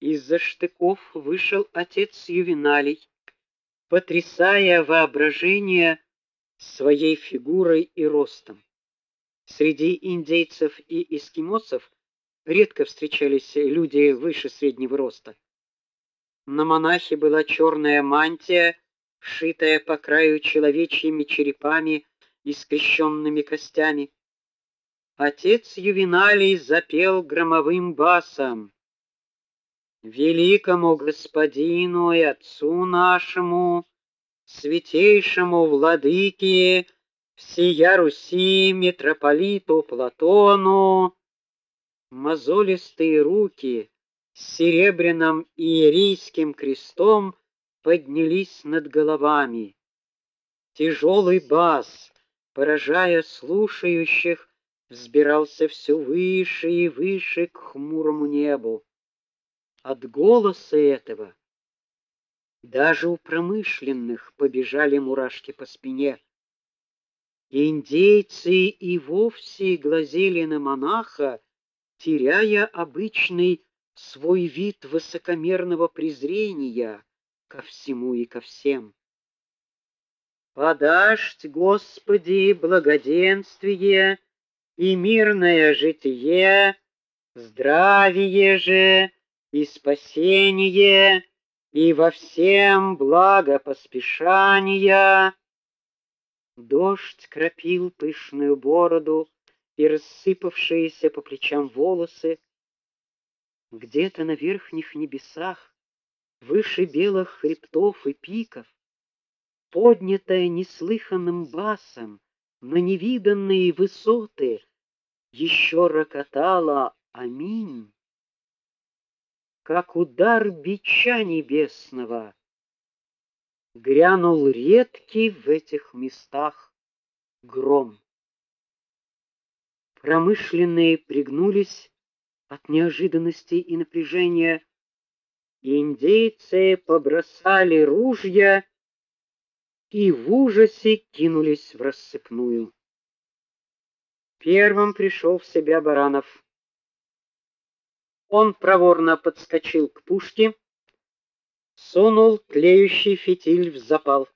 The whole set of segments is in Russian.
из-за штыков вышел отец Ювеналий, потрясая воображение своей фигурой и ростом. Среди индейцев и эскимосов редко встречались люди выше среднего роста. На монахе была черная мантия, сшитая по краю человечьими черепами и скрещенными костями. Отец Ювеналий запел громовым басом: Великому господину и отцу нашему, святейшему владыке всея Руси митрополиту Платону, мозолистые руки с серебряным иерейским крестом поднялись над головами. Тяжелый бас, поражая слушающих, взбирался все выше и выше к хмурому небу. От голоса этого даже у промышленных побежали мурашки по спине. Индейцы и вовсе глазели на монаха, теряя обычный свой вид высокомерного презрения ко всему и ко всем. Подашь, Господи, благоденствие и мирное житие, здравие же и спасение, и во всем благо поспешания. Дождь кропил пышную бороду и рассыпавшиеся по плечам волосы. Где-то на верхних небесах, выше белых хребтов и пиков, поднятая неслыханным басом на невиданные высоты, еще рокотала аминь как удар бича небесного, грянул редкий в этих местах гром. Промышленные пригнулись от неожиданности и напряжения, и индейцы побросали ружья и в ужасе кинулись в рассыпную. Первым пришел в себя Баранов. Он проворно подскочил к пушке, сунул тлеющий фитиль в запал.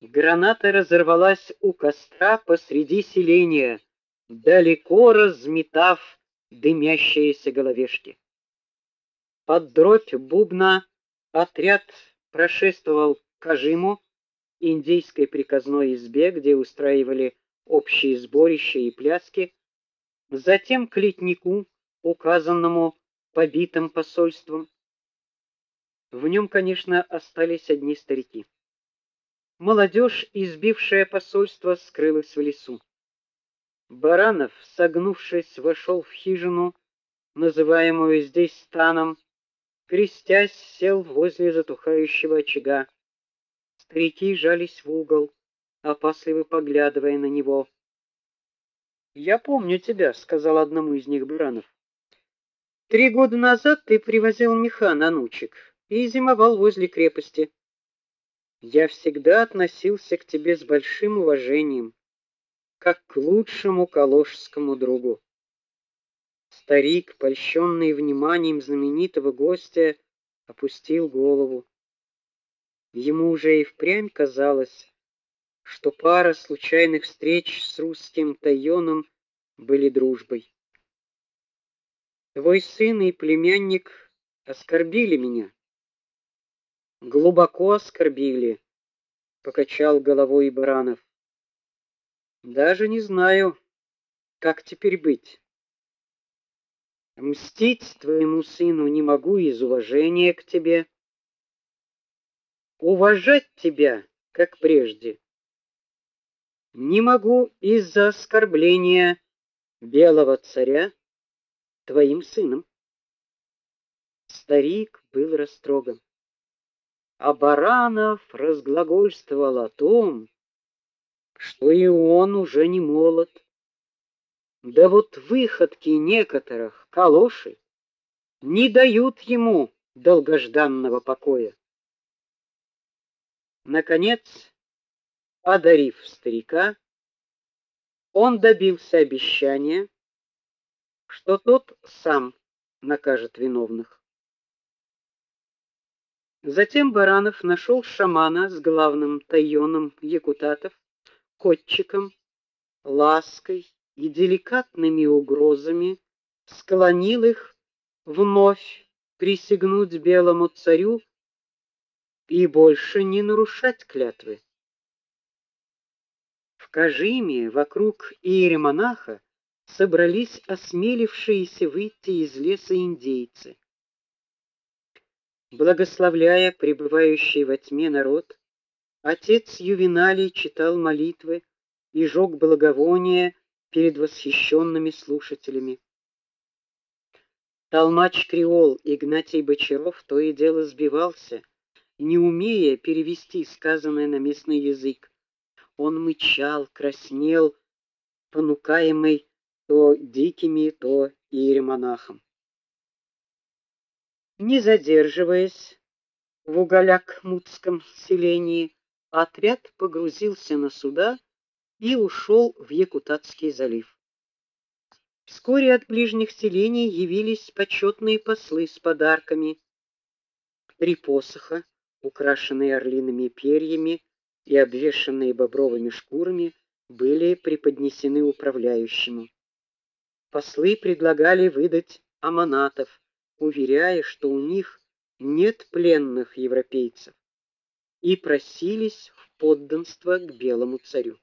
Граната разорвалась у костра посреди селения, далеко разметав дымящиеся головешки. Под дробь бубна отряд прошествовал к Кажиму, индийской приказной избе, где устраивали общие сборища и пляски, затем к летнику, указанному побитым посольством. В нем, конечно, остались одни старики. Молодежь, избившая посольство, скрылась в лесу. Баранов, согнувшись, вошел в хижину, называемую здесь станом, крестясь, сел возле затухающего очага. Старики жались в угол, опасливо поглядывая на него. "Я помню тебя", сказал одному из них Баранов. Три года назад ты привозил меха на нучек и зимовал возле крепости. Я всегда относился к тебе с большим уважением, как к лучшему калошскому другу. Старик, польщенный вниманием знаменитого гостя, опустил голову. Ему уже и впрямь казалось, что пара случайных встреч с русским тайоном были дружбой. Твой сын и племянник оскорбили меня. Глубоко оскорбили, покачал головой Баранов. Даже не знаю, как теперь быть. Мстить твоему сыну не могу из уважения к тебе. Уважать тебя, как прежде, не могу из-за оскорбления белого царя твоим сыном. Старик был растроган. А Баранов разглагольствовал о том, что и он уже не молод. Да вот выходки некоторых калошей не дают ему долгожданного покоя. Наконец, одарив старика, он добился обещания что тот сам накажет виновных. Затем Баранов нашел шамана с главным тайоном якутатов, котчиком, лаской и деликатными угрозами, склонил их вновь присягнуть белому царю и больше не нарушать клятвы. В Кажиме вокруг иеромонаха собрались осмелившиеся выйти из леса индейцы. Благословляя пребывающий во тьме народ, отец Ювеналий читал молитвы и жег благовония перед восхищенными слушателями. Толмач-креол Игнатий Бочаров то и дело сбивался, не умея перевести сказанное на местный язык. Он мычал, краснел, понукаемый то дикими, то иеромонахом. Не задерживаясь в Уголякмутском селении, отряд погрузился на суда и ушел в Якутатский залив. Вскоре от ближних селений явились почетные послы с подарками: три посоха, украшенные орлиными перьями и обвешанные бобровыми шкурами, были преподнесены управляющему. Послы предлагали выдать аманатов, уверяя, что у них нет пленных европейцев, и просились в подданство к белому царю.